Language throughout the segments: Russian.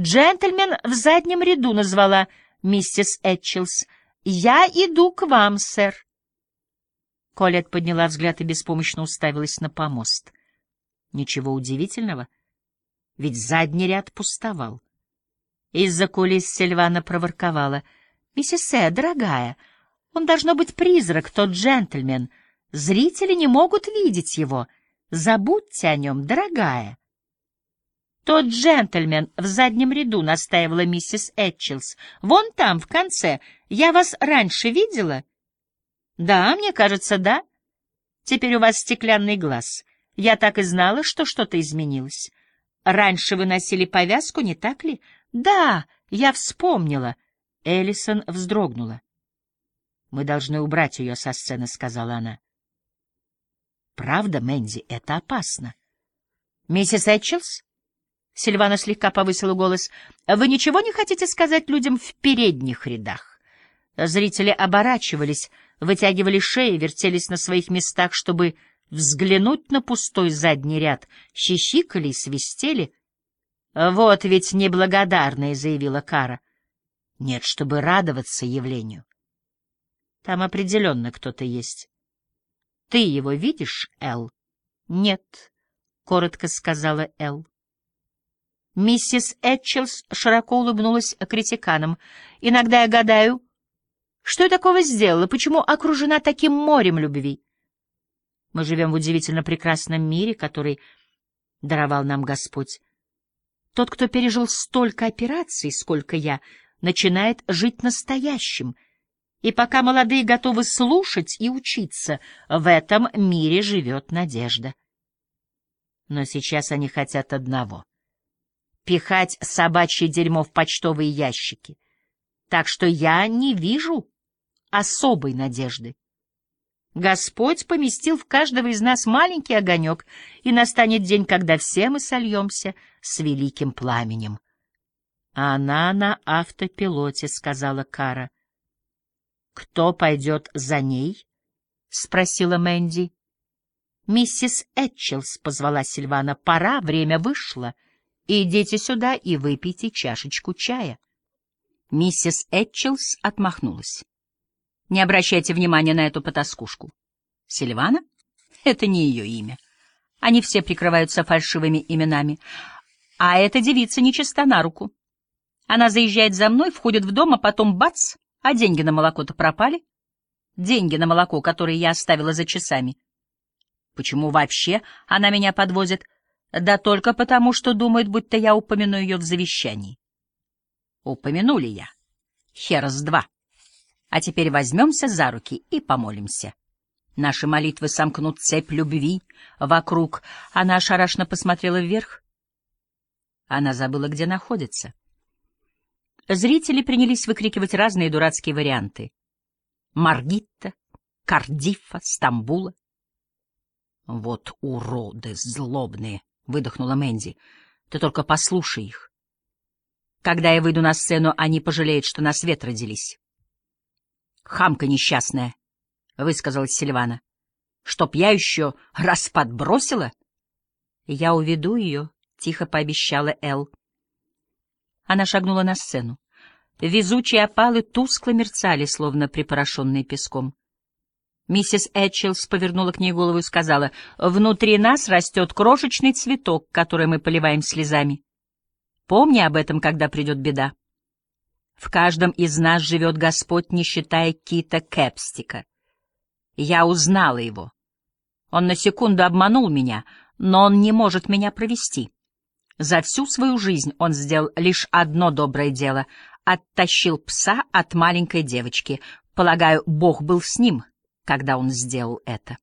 «Джентльмен в заднем ряду», — назвала миссис Этчелс. «Я иду к вам, сэр». Колет подняла взгляд и беспомощно уставилась на помост. Ничего удивительного, ведь задний ряд пустовал. Из-за кулис Сильвана проворковала. «Миссис Э, дорогая, он должно быть призрак, тот джентльмен. Зрители не могут видеть его. Забудьте о нем, дорогая». «Тот джентльмен в заднем ряду», — настаивала миссис Этчелс. «Вон там, в конце. Я вас раньше видела?» «Да, мне кажется, да. Теперь у вас стеклянный глаз. Я так и знала, что что-то изменилось. Раньше вы носили повязку, не так ли?» «Да, я вспомнила». Эллисон вздрогнула. «Мы должны убрать ее со сцены», — сказала она. «Правда, Мэнди, это опасно». «Миссис Этчелс?» Сильвана слегка повысила голос. «Вы ничего не хотите сказать людям в передних рядах?» Зрители оборачивались, вытягивали шеи, вертелись на своих местах, чтобы взглянуть на пустой задний ряд, щищикали и свистели. «Вот ведь неблагодарная», — заявила Кара. «Нет, чтобы радоваться явлению. Там определенно кто-то есть. Ты его видишь, Эл?» «Нет», — коротко сказала Эл. Миссис Этчелс широко улыбнулась критиканам. «Иногда я гадаю, что я такого сделала, почему окружена таким морем любви? Мы живем в удивительно прекрасном мире, который даровал нам Господь. Тот, кто пережил столько операций, сколько я, начинает жить настоящим. И пока молодые готовы слушать и учиться, в этом мире живет надежда. Но сейчас они хотят одного пихать собачье дерьмо в почтовые ящики. Так что я не вижу особой надежды. Господь поместил в каждого из нас маленький огонек, и настанет день, когда все мы сольемся с великим пламенем. — Она на автопилоте, — сказала Кара. — Кто пойдет за ней? — спросила Мэнди. — Миссис Этчелс позвала Сильвана. — Пора, время вышло. — Идите сюда и выпейте чашечку чая. Миссис Этчелс отмахнулась. Не обращайте внимания на эту потаскушку. Сильвана? Это не ее имя. Они все прикрываются фальшивыми именами. А эта девица нечиста на руку. Она заезжает за мной, входит в дом, а потом бац, а деньги на молоко-то пропали. Деньги на молоко, которые я оставила за часами. Почему вообще она меня подвозит? Да только потому, что думает, будто я упомяну ее в завещании. Упомянули я. Херос два. А теперь возьмемся за руки и помолимся. Наши молитвы сомкнут цепь любви вокруг. Она ошарашенно посмотрела вверх. Она забыла, где находится. Зрители принялись выкрикивать разные дурацкие варианты. Маргитта, Кардифа, Стамбула. Вот уроды злобные! Выдохнула Мэнди. Ты только послушай их. Когда я выйду на сцену, они пожалеют, что на свет родились. Хамка несчастная, высказалась Сильвана. Чтоб я еще раз подбросила? Я уведу ее, тихо пообещала Эл. Она шагнула на сцену. Везучие опалы тускло мерцали, словно припорошенные песком. Миссис Этчелс повернула к ней голову и сказала, «Внутри нас растет крошечный цветок, который мы поливаем слезами. Помни об этом, когда придет беда. В каждом из нас живет Господь, не считая Кита Кэпстика. Я узнала его. Он на секунду обманул меня, но он не может меня провести. За всю свою жизнь он сделал лишь одно доброе дело — оттащил пса от маленькой девочки. Полагаю, Бог был с ним» когда он сделал это.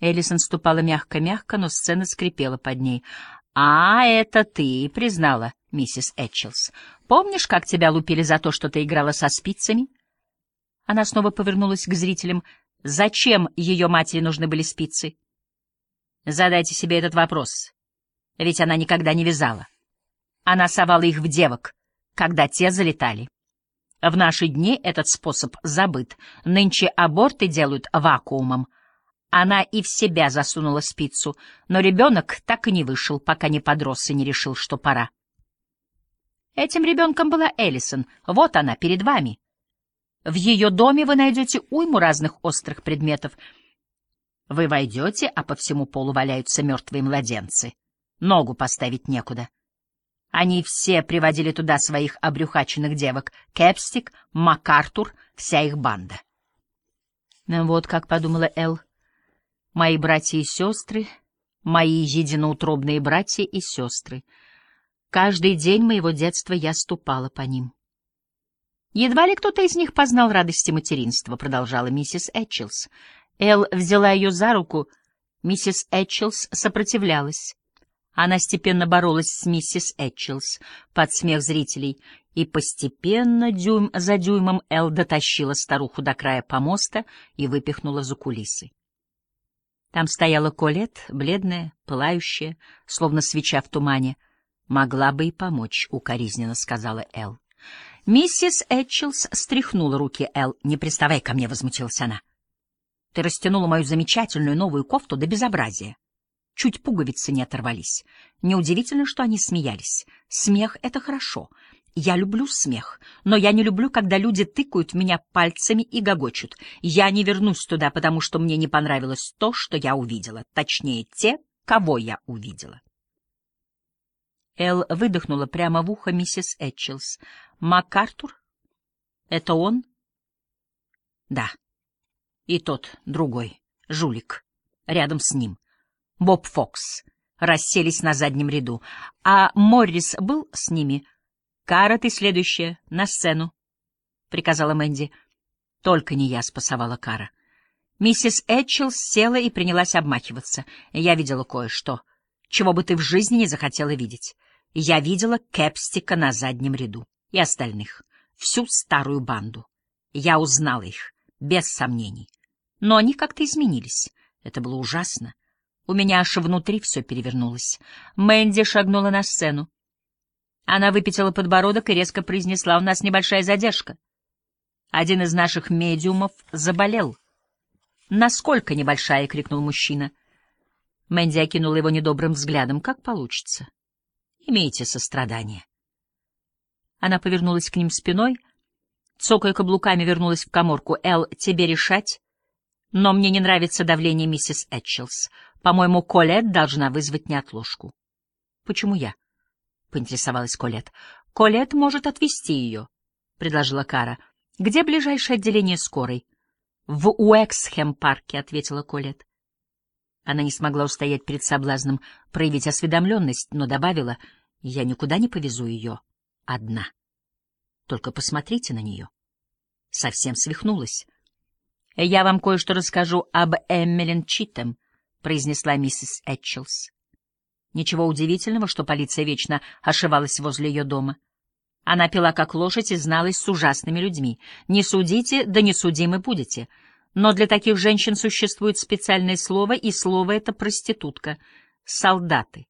Эллисон ступала мягко-мягко, но сцена скрипела под ней. «А, это ты признала, миссис Этчелс. Помнишь, как тебя лупили за то, что ты играла со спицами?» Она снова повернулась к зрителям. «Зачем ее матери нужны были спицы?» «Задайте себе этот вопрос. Ведь она никогда не вязала. Она совала их в девок, когда те залетали. В наши дни этот способ забыт. Нынче аборты делают вакуумом. Она и в себя засунула спицу, но ребенок так и не вышел, пока не подрос и не решил, что пора. Этим ребенком была Эллисон. Вот она, перед вами. В ее доме вы найдете уйму разных острых предметов. Вы войдете, а по всему полу валяются мертвые младенцы. Ногу поставить некуда. Они все приводили туда своих обрюхаченных девок. Кэпстик, МакАртур, вся их банда. Вот как подумала Эл. Мои братья и сестры, мои единоутробные братья и сестры. Каждый день моего детства я ступала по ним. Едва ли кто-то из них познал радости материнства, продолжала миссис Этчелс. Эл взяла ее за руку. Миссис Этчелс сопротивлялась. Она степенно боролась с миссис Этчелс под смех зрителей, и постепенно, дюйм за дюймом, Эл дотащила старуху до края помоста и выпихнула за кулисы. Там стояла Колет, бледная, пылающая, словно свеча в тумане. «Могла бы и помочь», — укоризненно сказала Эл. Миссис Этчелс стряхнула руки Эл. «Не приставай ко мне», — возмутилась она. «Ты растянула мою замечательную новую кофту до безобразия». Чуть пуговицы не оторвались. Неудивительно, что они смеялись. Смех — это хорошо. Я люблю смех, но я не люблю, когда люди тыкают меня пальцами и гогочут. Я не вернусь туда, потому что мне не понравилось то, что я увидела. Точнее, те, кого я увидела. Эл выдохнула прямо в ухо миссис Этчелс. «МакАртур? Это он?» «Да. И тот, другой, жулик, рядом с ним. Боб Фокс, расселись на заднем ряду. А Моррис был с ними. «Кара, ты следующая, на сцену», — приказала Мэнди. «Только не я», — спасовала Кара. Миссис Этчелс села и принялась обмахиваться. «Я видела кое-что, чего бы ты в жизни не захотела видеть. Я видела Кэпстика на заднем ряду и остальных, всю старую банду. Я узнала их, без сомнений. Но они как-то изменились. Это было ужасно. У меня аж внутри все перевернулось. Мэнди шагнула на сцену. Она выпятила подбородок и резко произнесла, «У нас небольшая задержка. Один из наших медиумов заболел». «Насколько небольшая?» — крикнул мужчина. Мэнди окинула его недобрым взглядом. «Как получится. Имейте сострадание». Она повернулась к ним спиной, цокая каблуками вернулась в коморку. «Эл, тебе решать?» Но мне не нравится давление миссис Этчелс. По-моему, Колет должна вызвать неотложку. — Почему я? — поинтересовалась Колет. Колет может отвезти ее, — предложила Кара. — Где ближайшее отделение скорой? — В Уэксхэм-парке, — ответила Колет. Она не смогла устоять перед соблазном проявить осведомленность, но добавила, — Я никуда не повезу ее одна. Только посмотрите на нее. Совсем свихнулась. — Я вам кое-что расскажу об Эммелин Читем, — произнесла миссис Этчелс. Ничего удивительного, что полиция вечно ошивалась возле ее дома. Она пила как лошадь и зналась с ужасными людьми. Не судите, да не судимы будете. Но для таких женщин существует специальное слово, и слово это проститутка — солдаты.